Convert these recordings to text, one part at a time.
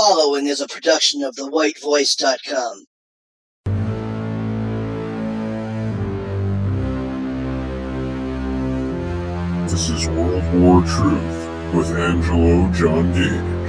following is a production of thewhitevoice.com. This is World War Truth with Angelo John Gage.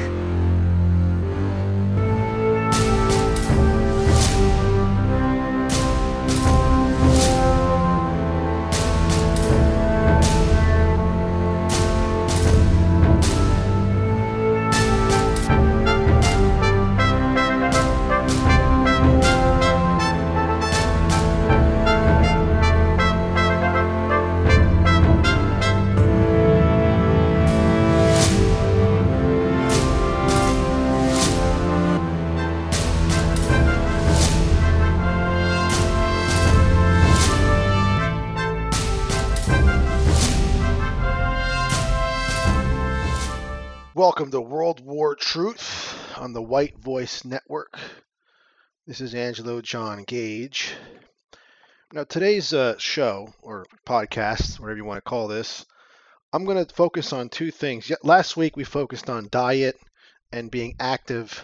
The White Voice Network. This is Angelo John Gage. Now, today's uh, show or podcast, whatever you want to call this, I'm going to focus on two things. Last week we focused on diet and being active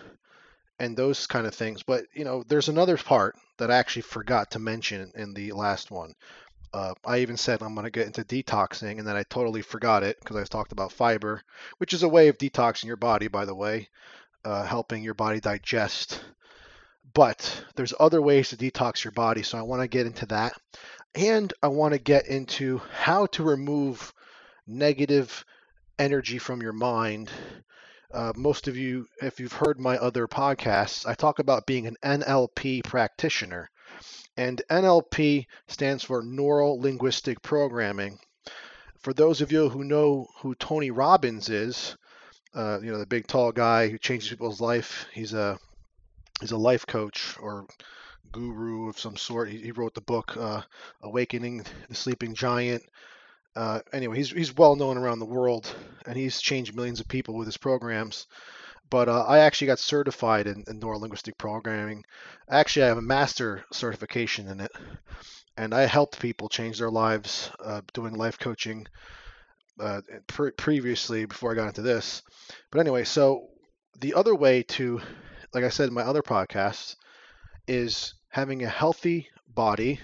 and those kind of things, but you know, there's another part that I actually forgot to mention in the last one. Uh, I even said I'm going to get into detoxing, and then I totally forgot it because I talked about fiber, which is a way of detoxing your body, by the way, uh, helping your body digest. But there's other ways to detox your body, so I want to get into that, and I want to get into how to remove negative energy from your mind. Uh, most of you, if you've heard my other podcasts, I talk about being an NLP practitioner. And NLP stands for Neural Linguistic Programming. For those of you who know who Tony Robbins is, uh, you know the big tall guy who changes people's life. He's a he's a life coach or guru of some sort. He, he wrote the book uh, Awakening the Sleeping Giant. Uh, anyway, he's he's well known around the world, and he's changed millions of people with his programs but uh, I actually got certified in, in neurolinguistic programming. Actually, I have a master certification in it, and I helped people change their lives uh, doing life coaching uh, pre- previously before I got into this. But anyway, so the other way to, like I said in my other podcast, is having a healthy body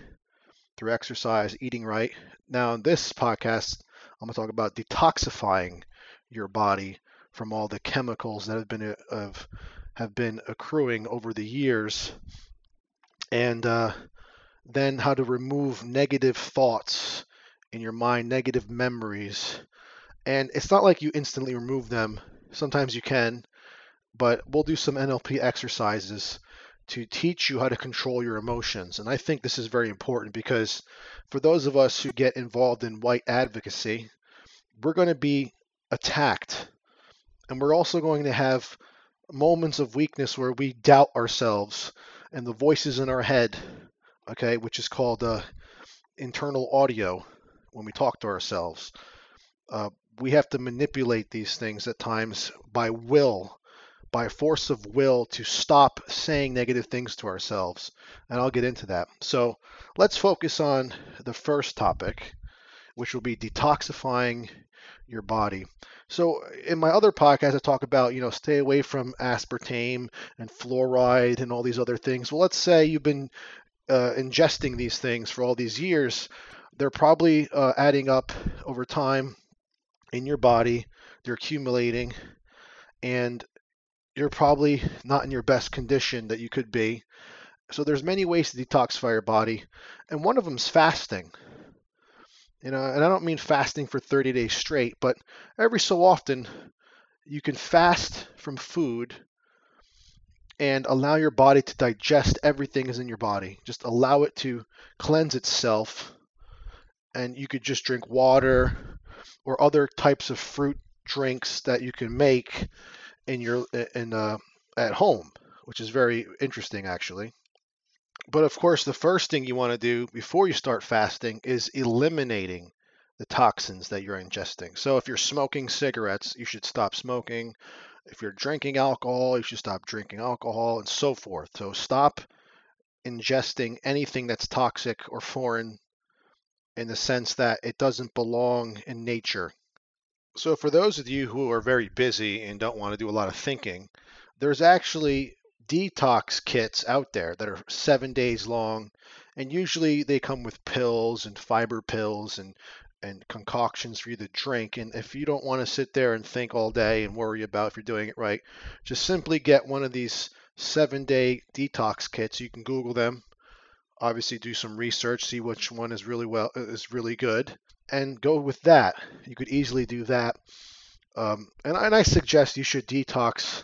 through exercise, eating right. Now, in this podcast, I'm going to talk about detoxifying your body from all the chemicals that have been of have been accruing over the years, and uh, then how to remove negative thoughts in your mind, negative memories. And it's not like you instantly remove them. Sometimes you can, but we'll do some NLP exercises to teach you how to control your emotions. And I think this is very important because for those of us who get involved in white advocacy, we're going to be attacked and we're also going to have moments of weakness where we doubt ourselves and the voices in our head, okay, which is called uh, internal audio when we talk to ourselves. Uh, we have to manipulate these things at times by will, by force of will to stop saying negative things to ourselves. And I'll get into that. So let's focus on the first topic, which will be detoxifying your body. So in my other podcast, I talk about you know stay away from aspartame and fluoride and all these other things. Well, let's say you've been uh, ingesting these things for all these years. They're probably uh, adding up over time in your body. They're accumulating, and you're probably not in your best condition that you could be. So there's many ways to detoxify your body, and one of them is fasting. You know, and I don't mean fasting for 30 days straight, but every so often you can fast from food and allow your body to digest everything is in your body. Just allow it to cleanse itself. And you could just drink water or other types of fruit drinks that you can make in your in uh, at home, which is very interesting actually. But of course, the first thing you want to do before you start fasting is eliminating the toxins that you're ingesting. So if you're smoking cigarettes, you should stop smoking. If you're drinking alcohol, you should stop drinking alcohol and so forth. So stop ingesting anything that's toxic or foreign in the sense that it doesn't belong in nature. So for those of you who are very busy and don't want to do a lot of thinking, there's actually detox kits out there that are seven days long, and usually they come with pills and fiber pills and and concoctions for you to drink. And if you don't want to sit there and think all day and worry about if you're doing it right, just simply get one of these seven day detox kits. You can Google them. Obviously, do some research, see which one is really well is really good, and go with that. You could easily do that. Um, and, and I suggest you should detox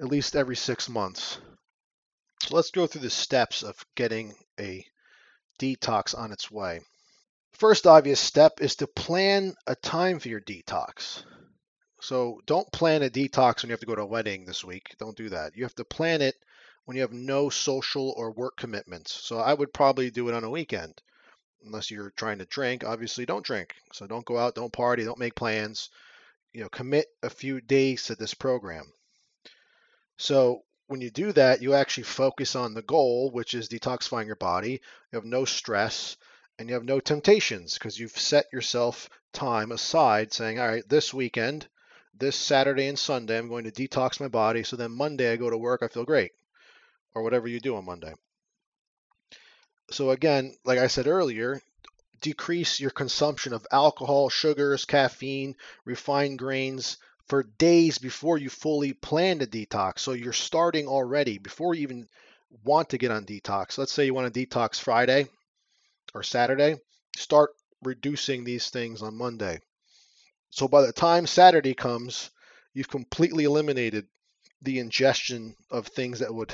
at least every six months. So let's go through the steps of getting a detox on its way. First obvious step is to plan a time for your detox. So don't plan a detox when you have to go to a wedding this week. Don't do that. You have to plan it when you have no social or work commitments. So I would probably do it on a weekend. Unless you're trying to drink, obviously don't drink. So don't go out, don't party, don't make plans. You know, commit a few days to this program. So when you do that, you actually focus on the goal, which is detoxifying your body. You have no stress and you have no temptations because you've set yourself time aside saying, all right, this weekend, this Saturday and Sunday, I'm going to detox my body. So then Monday I go to work, I feel great, or whatever you do on Monday. So again, like I said earlier, decrease your consumption of alcohol, sugars, caffeine, refined grains, for days before you fully plan to detox. So you're starting already before you even want to get on detox. Let's say you want to detox Friday or Saturday, start reducing these things on Monday. So by the time Saturday comes, you've completely eliminated the ingestion of things that would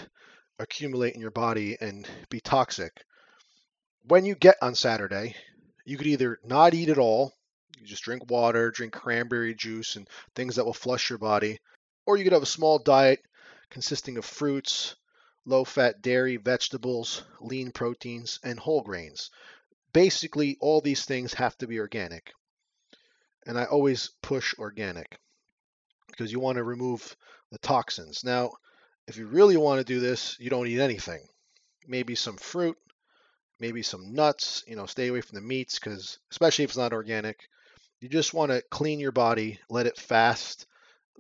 accumulate in your body and be toxic. When you get on Saturday, you could either not eat at all you just drink water, drink cranberry juice, and things that will flush your body. Or you could have a small diet consisting of fruits, low fat dairy, vegetables, lean proteins, and whole grains. Basically, all these things have to be organic. And I always push organic because you want to remove the toxins. Now, if you really want to do this, you don't eat anything. Maybe some fruit, maybe some nuts, you know, stay away from the meats because especially if it's not organic. You just want to clean your body, let it fast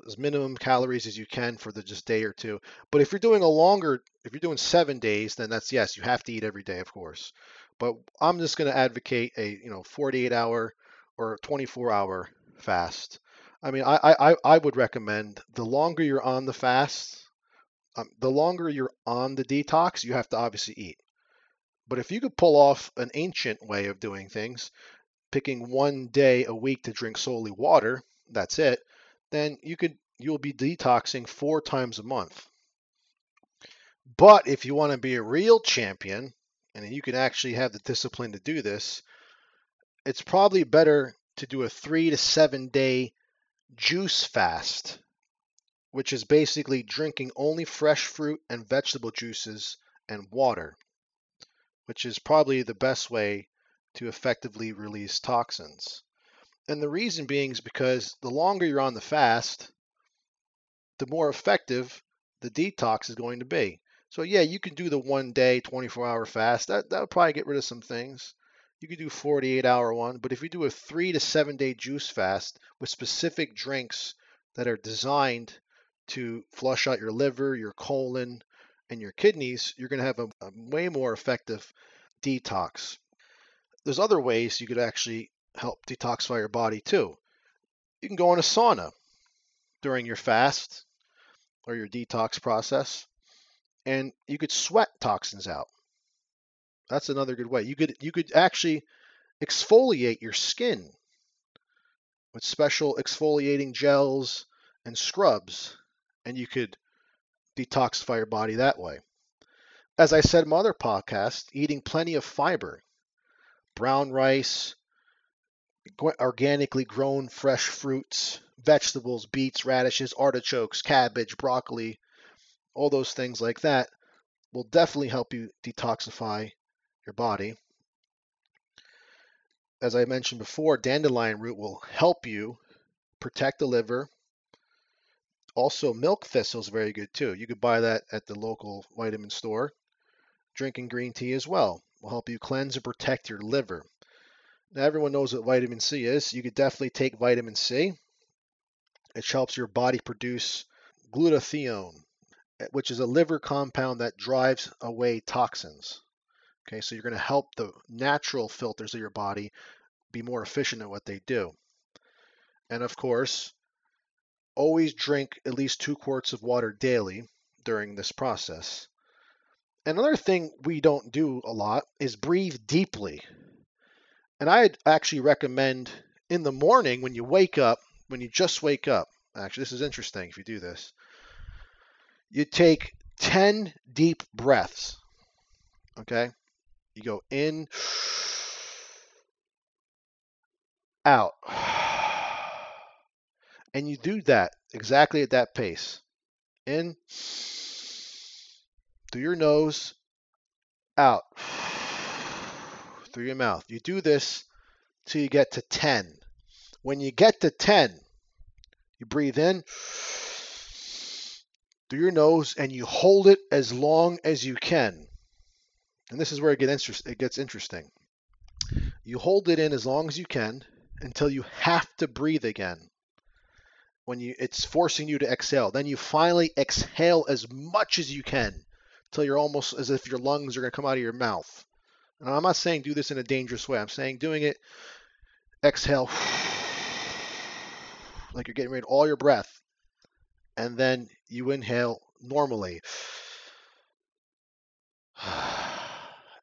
as minimum calories as you can for the just day or two. But if you're doing a longer, if you're doing seven days, then that's yes, you have to eat every day, of course. But I'm just going to advocate a you know 48 hour or 24 hour fast. I mean, I I I would recommend the longer you're on the fast, um, the longer you're on the detox, you have to obviously eat. But if you could pull off an ancient way of doing things, picking one day a week to drink solely water, that's it, then you could you'll be detoxing four times a month. But if you want to be a real champion and you can actually have the discipline to do this, it's probably better to do a 3 to 7 day juice fast, which is basically drinking only fresh fruit and vegetable juices and water, which is probably the best way to effectively release toxins. And the reason being is because the longer you're on the fast, the more effective the detox is going to be. So yeah, you can do the one day 24 hour fast. That that'll probably get rid of some things. You could do 48 hour one, but if you do a 3 to 7 day juice fast with specific drinks that are designed to flush out your liver, your colon, and your kidneys, you're going to have a, a way more effective detox there's other ways you could actually help detoxify your body too. You can go in a sauna during your fast or your detox process, and you could sweat toxins out. That's another good way. You could you could actually exfoliate your skin with special exfoliating gels and scrubs, and you could detoxify your body that way. As I said in my other podcast, eating plenty of fiber brown rice, organically grown fresh fruits, vegetables, beets, radishes, artichokes, cabbage, broccoli, all those things like that will definitely help you detoxify your body. As I mentioned before, dandelion root will help you protect the liver. Also, milk thistle is very good too. You could buy that at the local vitamin store. Drinking green tea as well will help you cleanse and protect your liver. Now, everyone knows what vitamin C is. You could definitely take vitamin C. It helps your body produce glutathione. eh, which is a liver compound that drives away toxins. Okay, so you're going to help the natural filters of your body be more efficient at what they do. And of course, always drink at least two quarts of water daily during this process. Another thing we don't do a lot is breathe deeply. And I'd actually recommend in the morning when you wake up, when you just wake up, actually, this is interesting if you do this, you take 10 deep breaths. Okay? You go in, out. And you do that exactly at that pace. In, through your nose, out, through your mouth. You do this till you get to 10. When you get to 10, you breathe in through your nose and you hold it as long as you can. And this is where it gets interesting. You hold it in as long as you can until you have to breathe again when you it's forcing you to exhale. Then you finally exhale as much as you can until you're almost as if your lungs are going to come out of your mouth. And I'm not saying do this in a dangerous way. I'm saying doing it exhale like you're getting rid of all your breath and then you inhale normally.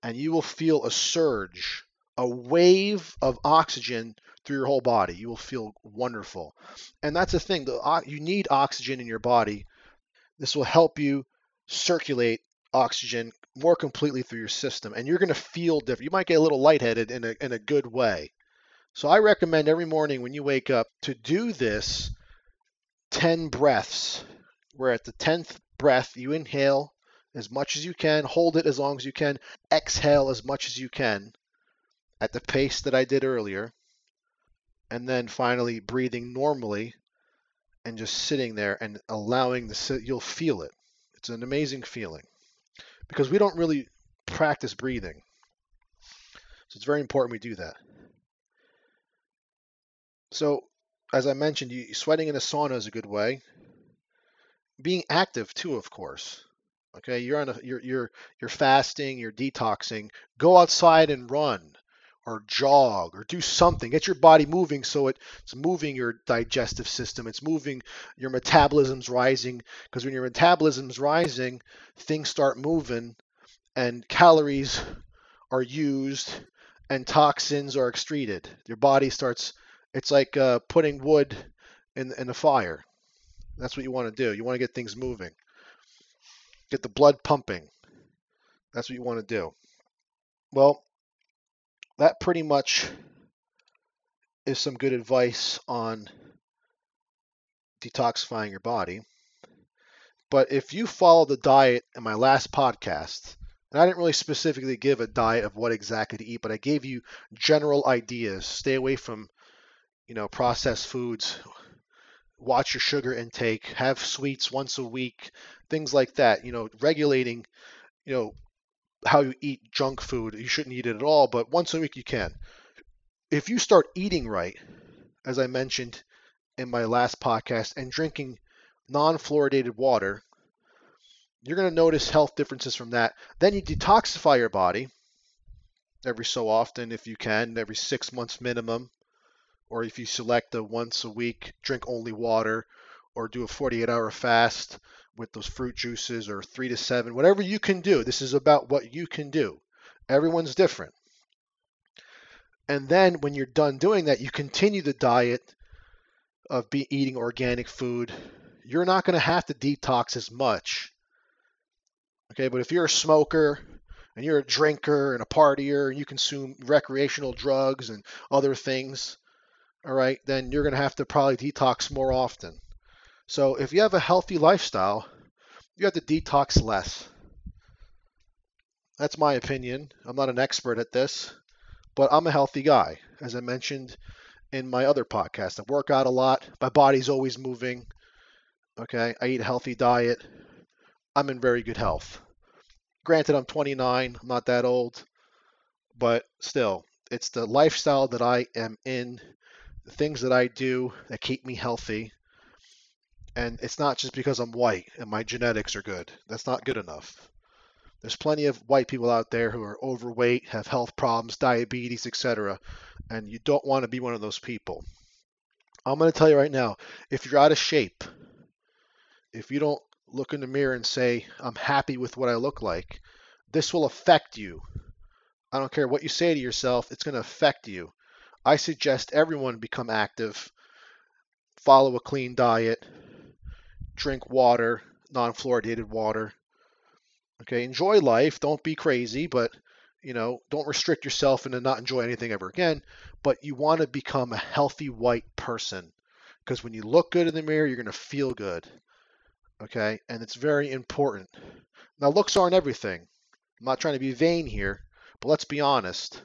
And you will feel a surge, a wave of oxygen through your whole body. You will feel wonderful. And that's the thing, the, you need oxygen in your body. This will help you circulate oxygen more completely through your system and you're going to feel different. You might get a little lightheaded in a, in a good way. So I recommend every morning when you wake up to do this 10 breaths, where at the 10th breath you inhale as much as you can, hold it as long as you can, exhale as much as you can at the pace that I did earlier and then finally breathing normally and just sitting there and allowing the you'll feel it. It's an amazing feeling because we don't really practice breathing. So it's very important we do that. So as I mentioned, you, sweating in a sauna is a good way. Being active too, of course. Okay, you're on a you're you're you're fasting, you're detoxing. Go outside and run or jog or do something. Get your body moving so it's moving your digestive system. It's moving your metabolism's rising because when your metabolism's rising, things start moving and calories are used and toxins are excreted. Your body starts it's like uh, putting wood in in a fire. That's what you want to do. You want to get things moving. Get the blood pumping. That's what you want to do. Well, that pretty much is some good advice on detoxifying your body. But if you follow the diet in my last podcast, and I didn't really specifically give a diet of what exactly to eat, but I gave you general ideas. Stay away from, you know, processed foods. Watch your sugar intake. Have sweets once a week. Things like that. You know, regulating, you know, how you eat junk food. You shouldn't eat it at all, but once a week you can. If you start eating right, as I mentioned in my last podcast, and drinking non fluoridated water, you're going to notice health differences from that. Then you detoxify your body every so often, if you can, every six months minimum. Or if you select a once a week drink only water or do a 48 hour fast with those fruit juices or three to seven, whatever you can do. This is about what you can do. Everyone's different. And then when you're done doing that, you continue the diet of be eating organic food. You're not going to have to detox as much. Okay, but if you're a smoker and you're a drinker and a partier and you consume recreational drugs and other things, all right, then you're going to have to probably detox more often. So if you have a healthy lifestyle, you have to detox less. That's my opinion. I'm not an expert at this, but I'm a healthy guy. As I mentioned in my other podcast, I work out a lot. My body's always moving. Okay, I eat a healthy diet. I'm in very good health. Granted, I'm 29, I'm not that old, but still, it's the lifestyle that I am in, the things that I do that keep me healthy And it's not just because I'm white and my genetics are good. That's not good enough. There's plenty of white people out there who are overweight, have health problems, diabetes, etc. And you don't want to be one of those people. I'm going to tell you right now if you're out of shape, if you don't look in the mirror and say, I'm happy with what I look like, this will affect you. I don't care what you say to yourself, it's going to affect you. I suggest everyone become active, follow a clean diet, drink water, non fluoridated water. Okay, enjoy life. Don't be crazy, but you know, don't restrict yourself into not enjoy anything ever again. But you want to become a healthy white person because when you look good in the mirror, you're going to feel good. Okay, and it's very important. Now, looks aren't everything. I'm not trying to be vain here, but let's be honest.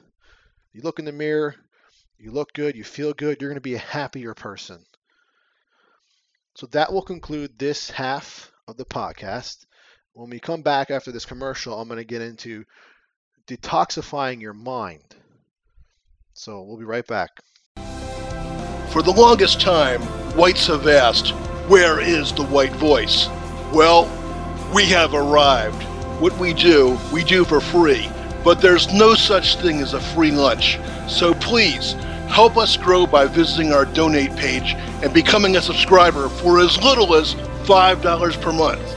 You look in the mirror, you look good, you feel good, you're going to be a happier person. So that will conclude this half of the podcast. When we come back after this commercial, I'm going to get into detoxifying your mind. So we'll be right back. For the longest time, whites have asked, Where is the white voice? Well, we have arrived. What we do, we do for free. But there's no such thing as a free lunch. So please, help us grow by visiting our donate page and becoming a subscriber for as little as $5 per month.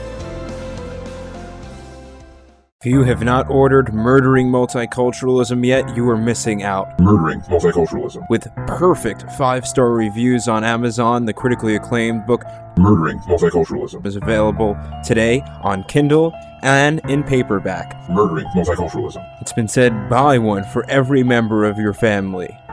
If you have not ordered Murdering Multiculturalism yet, you are missing out. Murdering multiculturalism. With perfect five star reviews on Amazon, the critically acclaimed book Murdering multiculturalism. is available today on Kindle and in paperback. Murdering multiculturalism. It's been said buy one for every member of your family.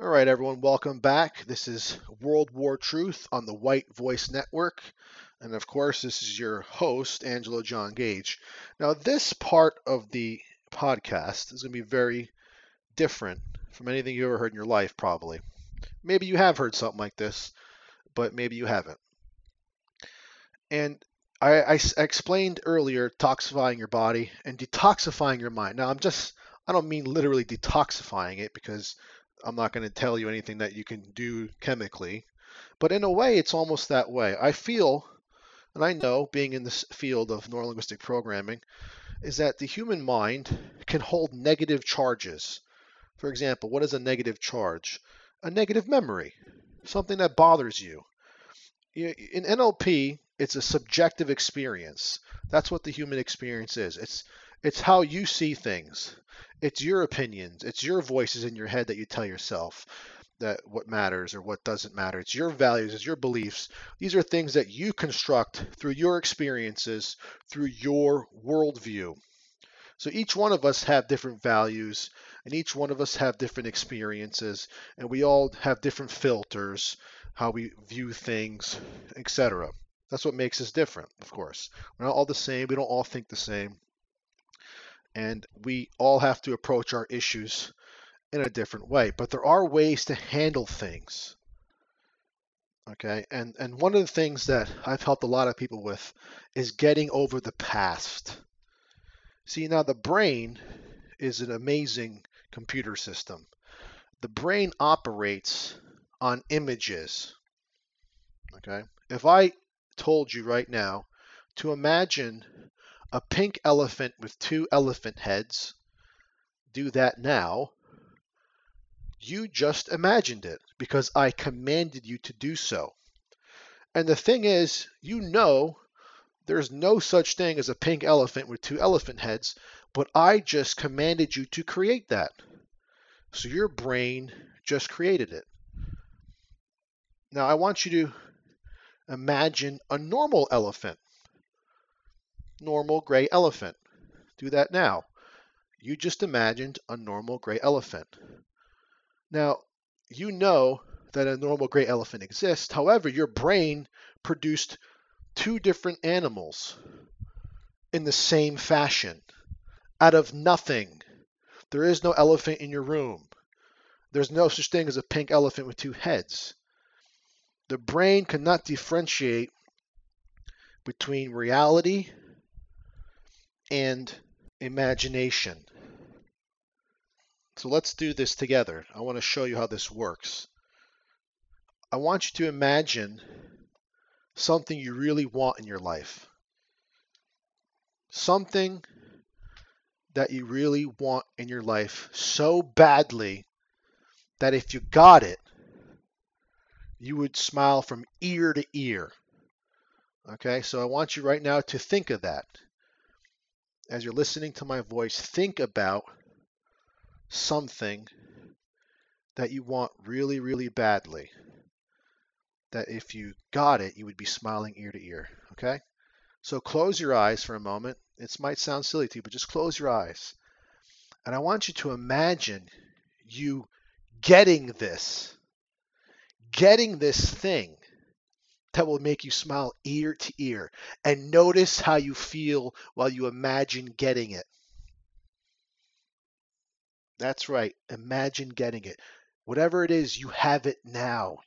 All right, everyone, welcome back. This is World War Truth on the White Voice Network. And of course, this is your host, Angelo John Gage. Now, this part of the podcast is going to be very different from anything you ever heard in your life, probably. Maybe you have heard something like this, but maybe you haven't. And I explained earlier toxifying your body and detoxifying your mind. Now, I'm just, I don't mean literally detoxifying it because I'm not going to tell you anything that you can do chemically, but in a way, it's almost that way. I feel, and I know, being in this field of neurolinguistic programming, is that the human mind can hold negative charges. For example, what is a negative charge? A negative memory, something that bothers you. In NLP, it's a subjective experience. That's what the human experience is. It's it's how you see things. It's your opinions. It's your voices in your head that you tell yourself that what matters or what doesn't matter. It's your values, it's your beliefs. These are things that you construct through your experiences, through your worldview. So each one of us have different values and each one of us have different experiences and we all have different filters, how we view things, etc. That's what makes us different, of course. We're not all the same, we don't all think the same. And we all have to approach our issues in a different way. But there are ways to handle things. Okay, and and one of the things that I've helped a lot of people with is getting over the past. See, now the brain is an amazing computer system. The brain operates on images. Okay, if I told you right now to imagine a pink elephant with two elephant heads, do that now. You just imagined it because I commanded you to do so. And the thing is, you know there's no such thing as a pink elephant with two elephant heads, but I just commanded you to create that. So your brain just created it. Now I want you to imagine a normal elephant. Normal gray elephant. Do that now. You just imagined a normal gray elephant. Now, you know that a normal gray elephant exists. However, your brain produced two different animals in the same fashion out of nothing. There is no elephant in your room. There's no such thing as a pink elephant with two heads. The brain cannot differentiate between reality and imagination. So let's do this together. I want to show you how this works. I want you to imagine something you really want in your life. Something that you really want in your life so badly that if you got it, you would smile from ear to ear. Okay, so I want you right now to think of that. As you're listening to my voice, think about something that you want really, really badly. That if you got it, you would be smiling ear to ear. Okay? So close your eyes for a moment. It might sound silly to you, but just close your eyes. And I want you to imagine you getting this, getting this thing that will make you smile ear to ear. And notice how you feel while you imagine getting it. That's right. Imagine getting it. Whatever it is, you have it now.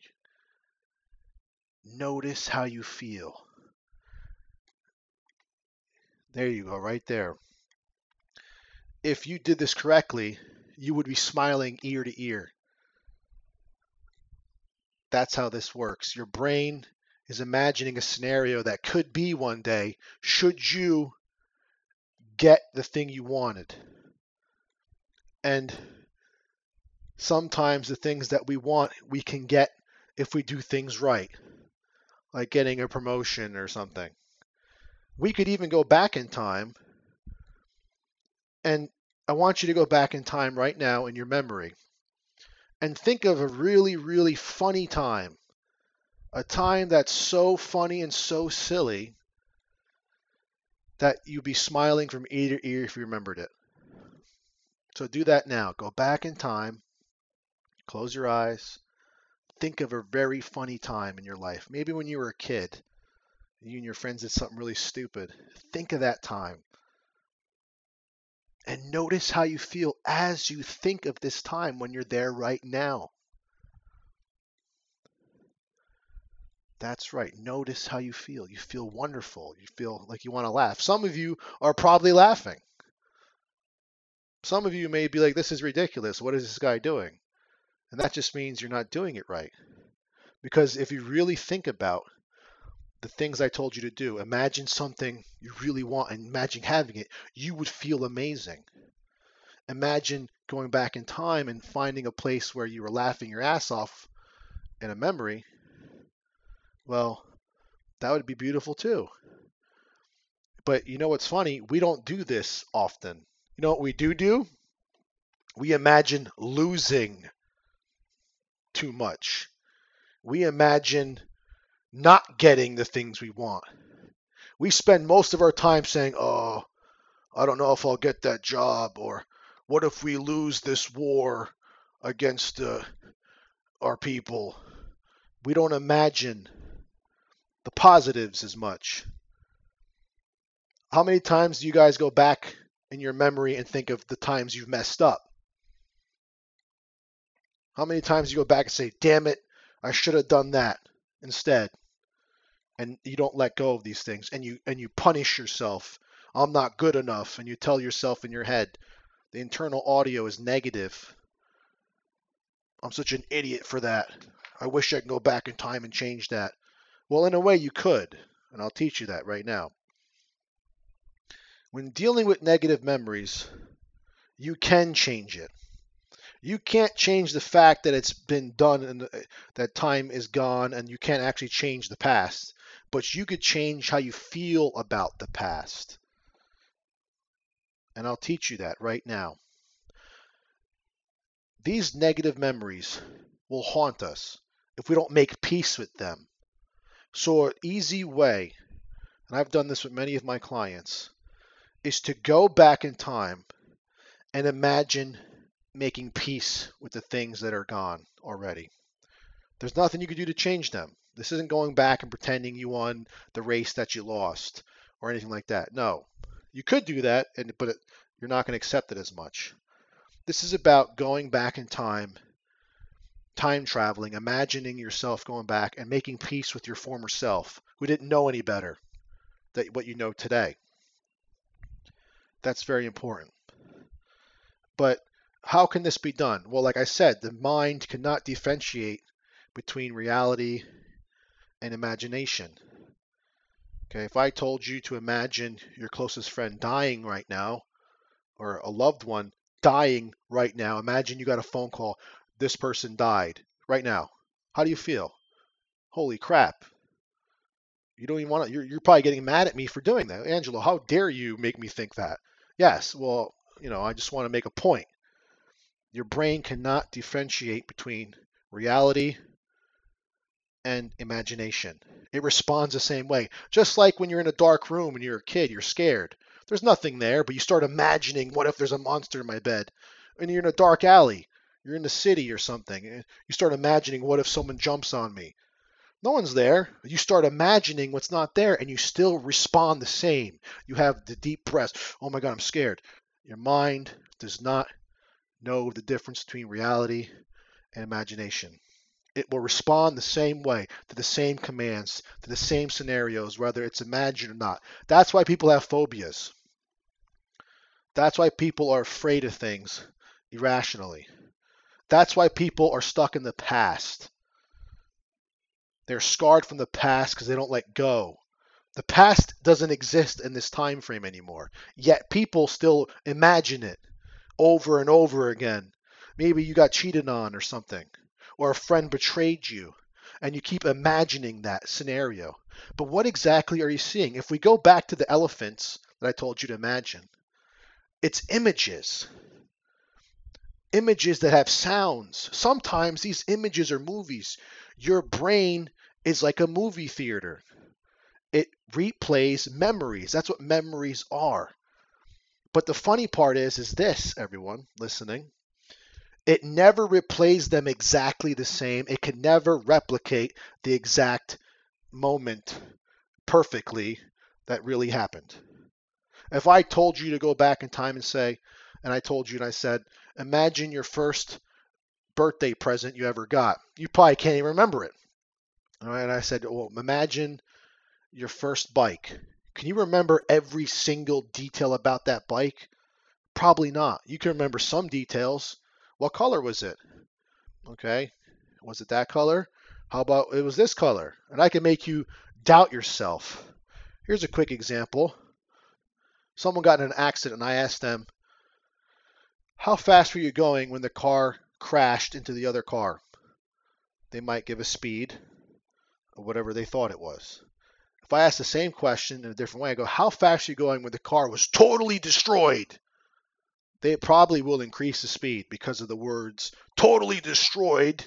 Notice how you feel. There you go, right there. If you did this correctly, you would be smiling ear to ear. That's how this works. Your brain is imagining a scenario that could be one day should you get the thing you wanted. And sometimes the things that we want, we can get if we do things right, like getting a promotion or something. We could even go back in time, and I want you to go back in time right now in your memory and think of a really, really funny time. A time that's so funny and so silly that you'd be smiling from ear to ear if you remembered it. So do that now. Go back in time, close your eyes, think of a very funny time in your life. Maybe when you were a kid, you and your friends did something really stupid. Think of that time. And notice how you feel as you think of this time when you're there right now. That's right. Notice how you feel. You feel wonderful. You feel like you want to laugh. Some of you are probably laughing. Some of you may be like, this is ridiculous. What is this guy doing? And that just means you're not doing it right. Because if you really think about the things I told you to do, imagine something you really want and imagine having it, you would feel amazing. Imagine going back in time and finding a place where you were laughing your ass off in a memory. Well, that would be beautiful too. But you know what's funny? We don't do this often. You know what we do do? We imagine losing too much. We imagine not getting the things we want. We spend most of our time saying, oh, I don't know if I'll get that job, or what if we lose this war against uh, our people? We don't imagine the positives as much. How many times do you guys go back in your memory and think of the times you've messed up? How many times you go back and say, damn it, I should have done that instead? And you don't let go of these things and you and you punish yourself. I'm not good enough and you tell yourself in your head. The internal audio is negative. I'm such an idiot for that. I wish I could go back in time and change that. Well, in a way you could, and I'll teach you that right now. When dealing with negative memories, you can change it. You can't change the fact that it's been done and uh, that time is gone and you can't actually change the past, but you could change how you feel about the past. And I'll teach you that right now. These negative memories will haunt us if we don't make peace with them. So, an easy way, and I've done this with many of my clients, is to go back in time and imagine making peace with the things that are gone already. There's nothing you can do to change them. This isn't going back and pretending you won the race that you lost or anything like that. No. You could do that, and but it, you're not going to accept it as much. This is about going back in time, time traveling, imagining yourself going back and making peace with your former self who didn't know any better than what you know today. That's very important. But how can this be done? Well, like I said, the mind cannot differentiate between reality and imagination. Okay, if I told you to imagine your closest friend dying right now, or a loved one dying right now, imagine you got a phone call, this person died right now. How do you feel? Holy crap. You don't even want to, you're, you're probably getting mad at me for doing that. Angelo, how dare you make me think that? Yes, well, you know, I just want to make a point. Your brain cannot differentiate between reality and imagination. It responds the same way. Just like when you're in a dark room and you're a kid, you're scared. There's nothing there, but you start imagining what if there's a monster in my bed? And you're in a dark alley, you're in the city or something. And you start imagining what if someone jumps on me? No one's there. You start imagining what's not there and you still respond the same. You have the deep breaths. Oh my God, I'm scared. Your mind does not know the difference between reality and imagination. It will respond the same way to the same commands, to the same scenarios, whether it's imagined or not. That's why people have phobias. That's why people are afraid of things irrationally. That's why people are stuck in the past. They're scarred from the past because they don't let go. The past doesn't exist in this time frame anymore. Yet people still imagine it over and over again. Maybe you got cheated on or something, or a friend betrayed you, and you keep imagining that scenario. But what exactly are you seeing? If we go back to the elephants that I told you to imagine, it's images. Images that have sounds. Sometimes these images are movies. Your brain is like a movie theater. It replays memories. That's what memories are. But the funny part is is this, everyone listening. It never replays them exactly the same. It can never replicate the exact moment perfectly that really happened. If I told you to go back in time and say, and I told you and I said, imagine your first birthday present you ever got, you probably can't even remember it. All right, and I said, well, imagine your first bike. Can you remember every single detail about that bike? Probably not. You can remember some details. What color was it? Okay. Was it that color? How about it was this color? And I can make you doubt yourself. Here's a quick example someone got in an accident and I asked them, How fast were you going when the car crashed into the other car? They might give a speed or whatever they thought it was. If I ask the same question in a different way, I go, How fast are you going when the car was totally destroyed? They probably will increase the speed because of the words totally destroyed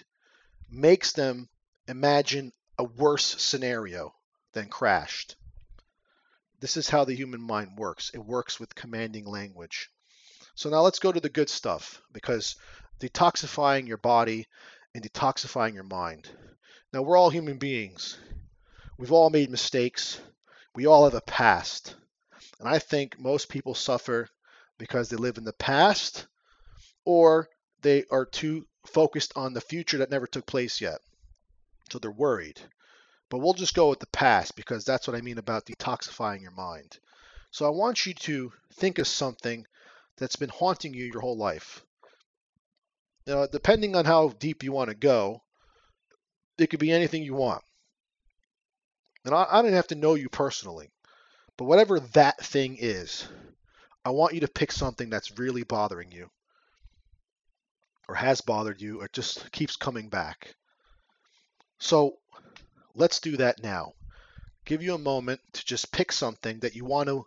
makes them imagine a worse scenario than crashed. This is how the human mind works. It works with commanding language. So now let's go to the good stuff because detoxifying your body and detoxifying your mind. Now we're all human beings. We've all made mistakes. We all have a past. And I think most people suffer because they live in the past or they are too focused on the future that never took place yet. So they're worried. But we'll just go with the past because that's what I mean about detoxifying your mind. So I want you to think of something that's been haunting you your whole life. Now, depending on how deep you want to go, it could be anything you want. And I, I don't have to know you personally, but whatever that thing is, I want you to pick something that's really bothering you, or has bothered you, or just keeps coming back. So Let's do that now. Give you a moment to just pick something that you want to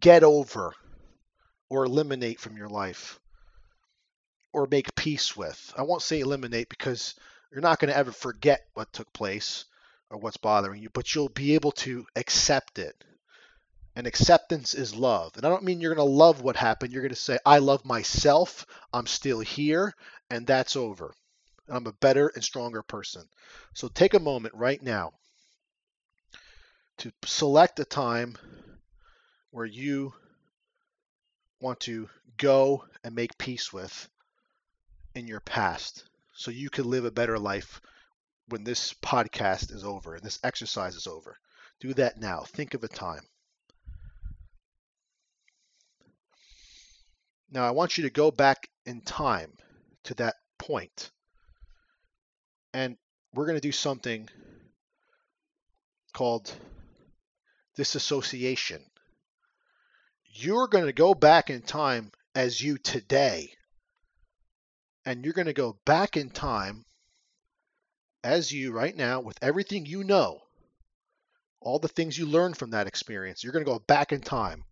get over or eliminate from your life or make peace with. I won't say eliminate because you're not going to ever forget what took place or what's bothering you, but you'll be able to accept it. And acceptance is love. And I don't mean you're going to love what happened. You're going to say, I love myself. I'm still here. And that's over. I'm a better and stronger person. So take a moment right now to select a time where you want to go and make peace with in your past so you can live a better life when this podcast is over and this exercise is over. Do that now. Think of a time. Now, I want you to go back in time to that point. And we're going to do something called disassociation. You're going to go back in time as you today. And you're going to go back in time as you right now with everything you know, all the things you learned from that experience. You're going to go back in time.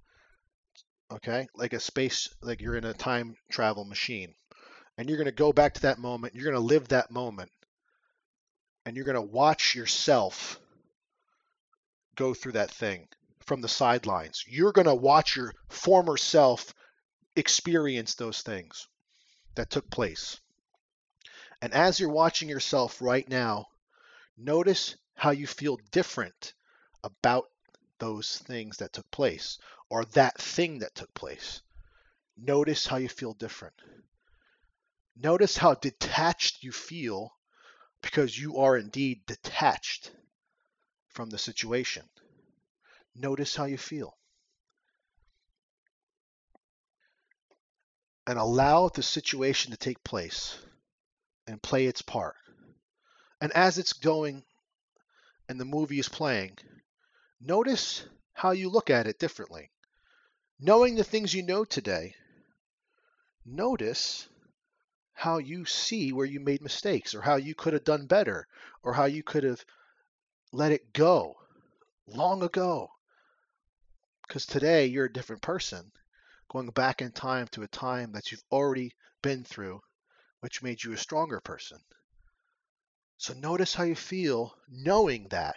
Okay? Like a space, like you're in a time travel machine. And you're going to go back to that moment. You're going to live that moment. And you're going to watch yourself go through that thing from the sidelines. You're going to watch your former self experience those things that took place. And as you're watching yourself right now, notice how you feel different about those things that took place or that thing that took place. Notice how you feel different. Notice how detached you feel because you are indeed detached from the situation. Notice how you feel. And allow the situation to take place and play its part. And as it's going and the movie is playing, notice how you look at it differently. Knowing the things you know today, notice how you see where you made mistakes or how you could have done better or how you could have let it go long ago. Because today you're a different person, going back in time to a time that you've already been through, which made you a stronger person. So notice how you feel knowing that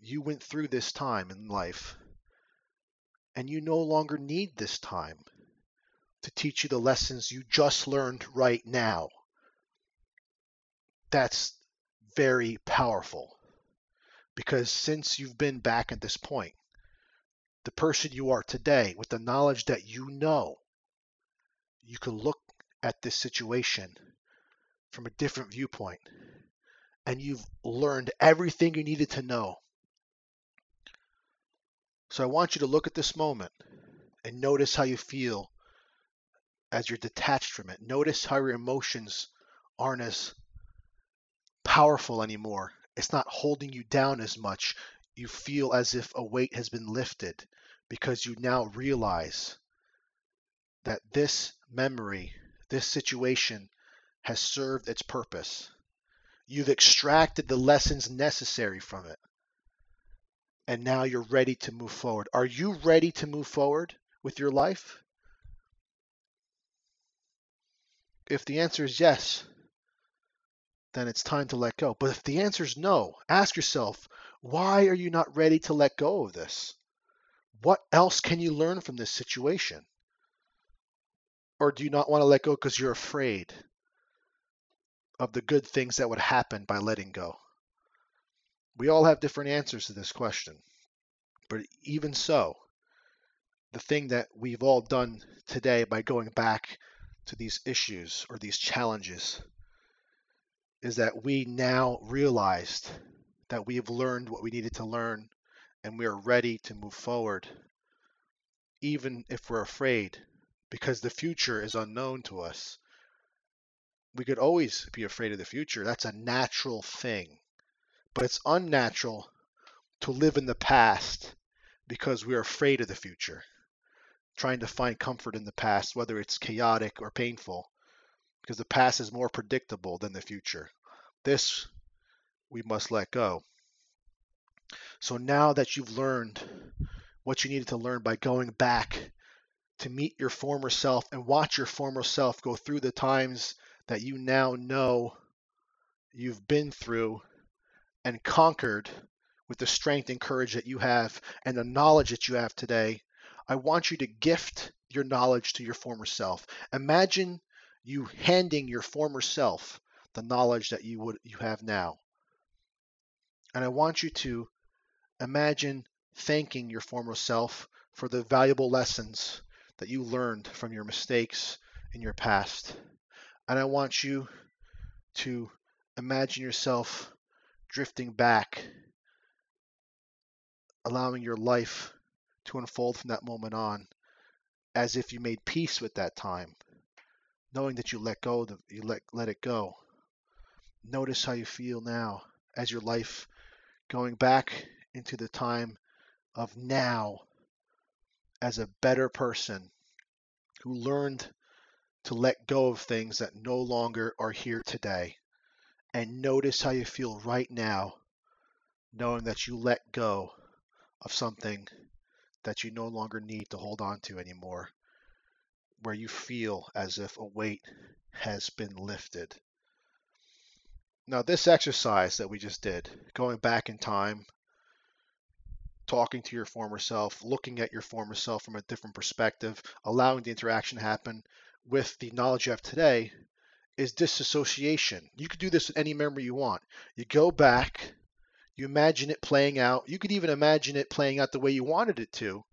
you went through this time in life and you no longer need this time to teach you the lessons you just learned right now. That's very powerful because since you've been back at this point, the person you are today, with the knowledge that you know, you can look at this situation from a different viewpoint and you've learned everything you needed to know. So I want you to look at this moment and notice how you feel as you're detached from it. Notice how your emotions aren't as powerful anymore. It's not holding you down as much. You feel as if a weight has been lifted because you now realize that this memory, this situation has served its purpose. You've extracted the lessons necessary from it. And now you're ready to move forward. Are you ready to move forward with your life? If the answer is yes, then it's time to let go. But if the answer is no, ask yourself, why are you not ready to let go of this? What else can you learn from this situation? Or do you not want to let go because you're afraid of the good things that would happen by letting go? We all have different answers to this question. But even so, the thing that we've all done today by going back to these issues or these challenges is that we now realized that we have learned what we needed to learn and we are ready to move forward, even if we're afraid, because the future is unknown to us. We could always be afraid of the future. That's a natural thing. But it's unnatural to live in the past because we're afraid of the future trying to find comfort in the past, whether it's chaotic or painful, because the past is more predictable than the future. This we must let go. So now that you've learned what you needed to learn by going back to meet your former self and watch your former self go through the times that you now know you've been through and conquered with the strength and courage that you have and the knowledge that you have today, I want you to gift your knowledge to your former self. Imagine you handing your former self the knowledge that you would you have now. And I want you to imagine thanking your former self for the valuable lessons that you learned from your mistakes in your past. And I want you to imagine yourself drifting back, allowing your life to unfold from that moment on as if you made peace with that time, knowing that you let go, the, you let, let it go. Notice how you feel now as your life going back into the time of now as a better person who learned to let go of things that no longer are here today. And notice how you feel right now, knowing that you let go of something that you no longer need to hold on to anymore, where you feel as if a weight has been lifted. Now, this exercise that we just did, going back in time, talking to your former self, looking at your former self from a different perspective, allowing the interaction to happen with the knowledge you have today, is disassociation. You could do this with any memory you want. You go back, you imagine it playing out. You could even imagine it playing out the way you wanted it to,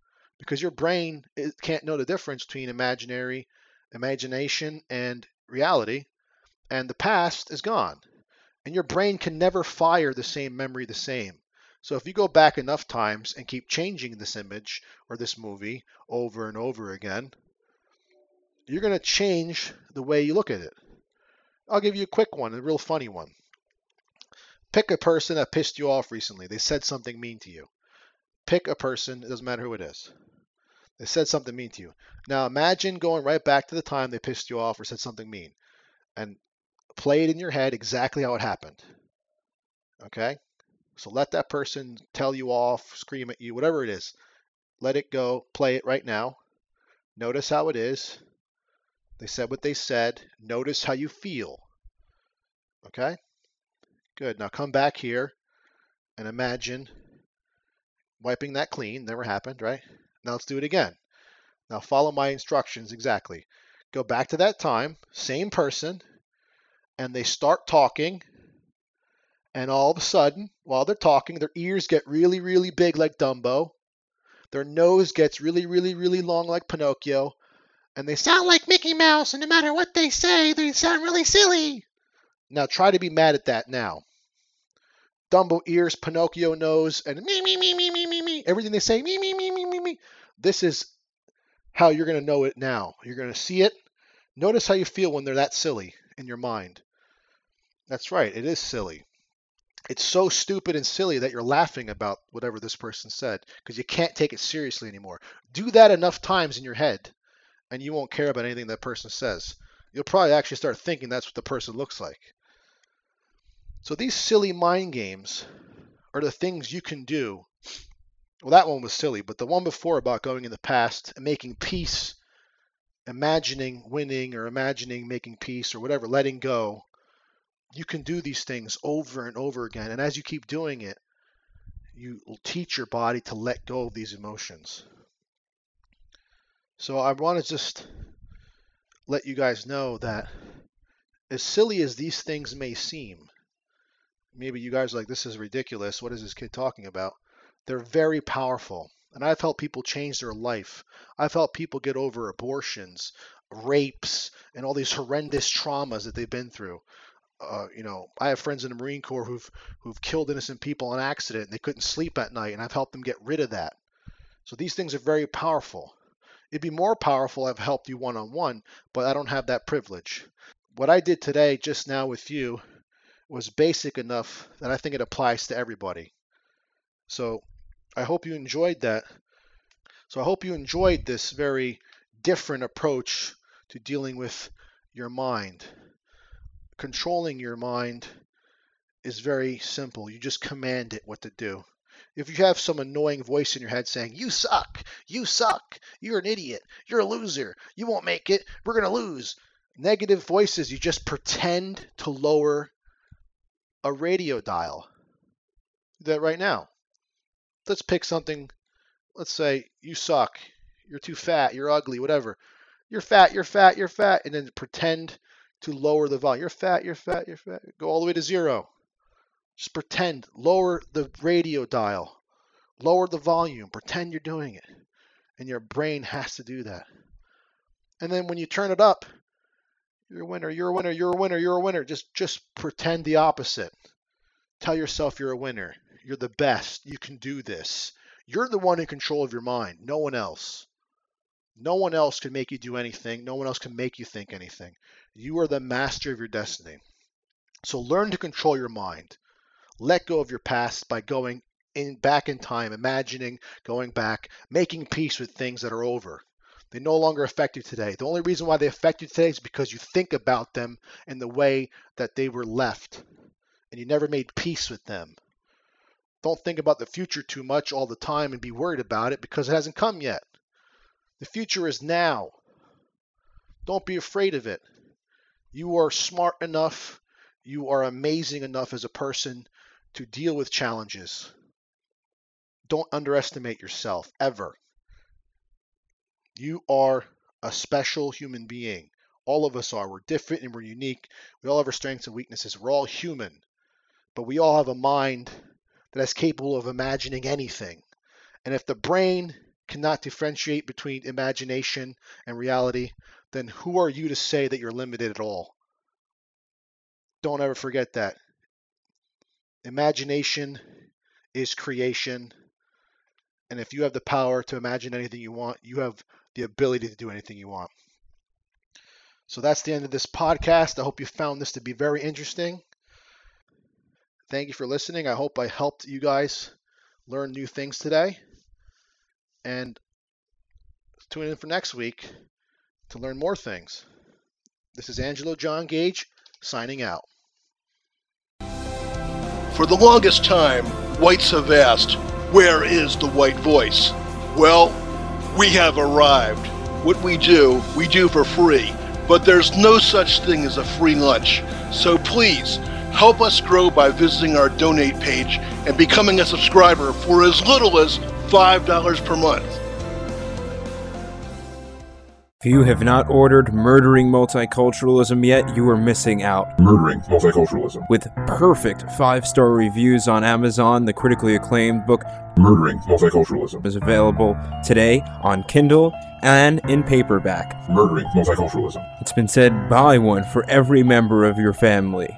because your brain can't know the difference between imaginary, imagination, and reality. And the past is gone. And your brain can never fire the same memory the same. So if you go back enough times and keep changing this image or this movie over and over again, you're going to change the way you look at it. I'll give you a quick one, a real funny one. Pick a person that pissed you off recently. They said something mean to you. Pick a person, it doesn't matter who it is. They said something mean to you. Now imagine going right back to the time they pissed you off or said something mean and play it in your head exactly how it happened. Okay? So let that person tell you off, scream at you, whatever it is. Let it go. Play it right now. Notice how it is. They said what they said. Notice how you feel. Okay? Good. Now come back here and imagine wiping that clean. Never happened, right? Now let's do it again. Now follow my instructions exactly. Go back to that time, same person, and they start talking. And all of a sudden, while they're talking, their ears get really, really big like Dumbo. Their nose gets really, really, really long like Pinocchio. And they sound like Mickey Mouse, and no matter what they say, they sound really silly. Now try to be mad at that now. Dumbo ears, Pinocchio nose, and me, me, me, me, me, me, me. Everything they say, me, me, me, me. This is how you're going to know it now. You're going to see it. Notice how you feel when they're that silly in your mind. That's right, it is silly. It's so stupid and silly that you're laughing about whatever this person said because you can't take it seriously anymore. Do that enough times in your head and you won't care about anything that person says. You'll probably actually start thinking that's what the person looks like. So these silly mind games are the things you can do. Well, that one was silly, but the one before about going in the past and making peace, imagining winning or imagining making peace or whatever, letting go, you can do these things over and over again. And as you keep doing it, you will teach your body to let go of these emotions. So I want to just let you guys know that as silly as these things may seem, maybe you guys are like, this is ridiculous. What is this kid talking about? They're very powerful. And I've helped people change their life. I've helped people get over abortions, rapes, and all these horrendous traumas that they've been through uh, you know, I have friends in the Marine Corps who've who've killed innocent people in accident and they couldn't sleep at night, and I've helped them get rid of that. So these things are very powerful. It'd be more powerful if I've helped you one on one, but I don't have that privilege. What I did today just now with you was basic enough that I think it applies to everybody. So I hope you enjoyed that. So I hope you enjoyed this very different approach to dealing with your mind controlling your mind is very simple. You just command it what to do. If you have some annoying voice in your head saying, You suck, you suck, you're an idiot, you're a loser, you won't make it, we're going to lose, negative voices, you just pretend to lower a radio dial. Do that right now. Let's pick something. Let's say, You suck, you're too fat, you're ugly, whatever. You're fat, you're fat, you're fat, and then pretend to lower the volume. You're fat, you're fat, you're fat. Go all the way to zero. Just pretend. Lower the radio dial. Lower the volume. Pretend you're doing it. And your brain has to do that. And then when you turn it up, you're a winner, you're a winner, you're a winner, you're a winner. Just just pretend the opposite. Tell yourself you're a winner. You're the best. You can do this. You're the one in control of your mind, no one else. No one else can make you do anything. No one else can make you think anything. You are the master of your destiny. So learn to control your mind. Let go of your past by going in back in time, imagining going back, making peace with things that are over. They no longer affect you today. The only reason why they affect you today is because you think about them in the way that they were left and you never made peace with them. Don't think about the future too much all the time and be worried about it because it hasn't come yet. The future is now. Don't be afraid of it. You are smart enough, you are amazing enough as a person to deal with challenges. Don't underestimate yourself ever. You are a special human being. All of us are. We're different and we're unique. We all have our strengths and weaknesses. We're all human. But we all have a mind that is capable of imagining anything. And if the brain cannot differentiate between imagination and reality, then who are you to say that you're limited at all? Don't ever forget that. Imagination is creation. And if you have the power to imagine anything you want, you have the ability to do anything you want. So that's the end of this podcast. I hope you found this to be very interesting. Thank you for listening. I hope I helped you guys learn new things today. And tune in for next week to learn more things. This is Angelo John Gage signing out. For the longest time, whites have asked, where is the white voice? Well, we have arrived. What we do, we do for free. But there's no such thing as a free lunch. So please, help us grow by visiting our donate page and becoming a subscriber for as little as $5 per month. If you have not ordered Murdering Multiculturalism yet, you are missing out. Murdering multiculturalism. With perfect five star reviews on Amazon, the critically acclaimed book Murdering multiculturalism. is available today on Kindle and in paperback. Murdering multiculturalism. It's been said buy one for every member of your family.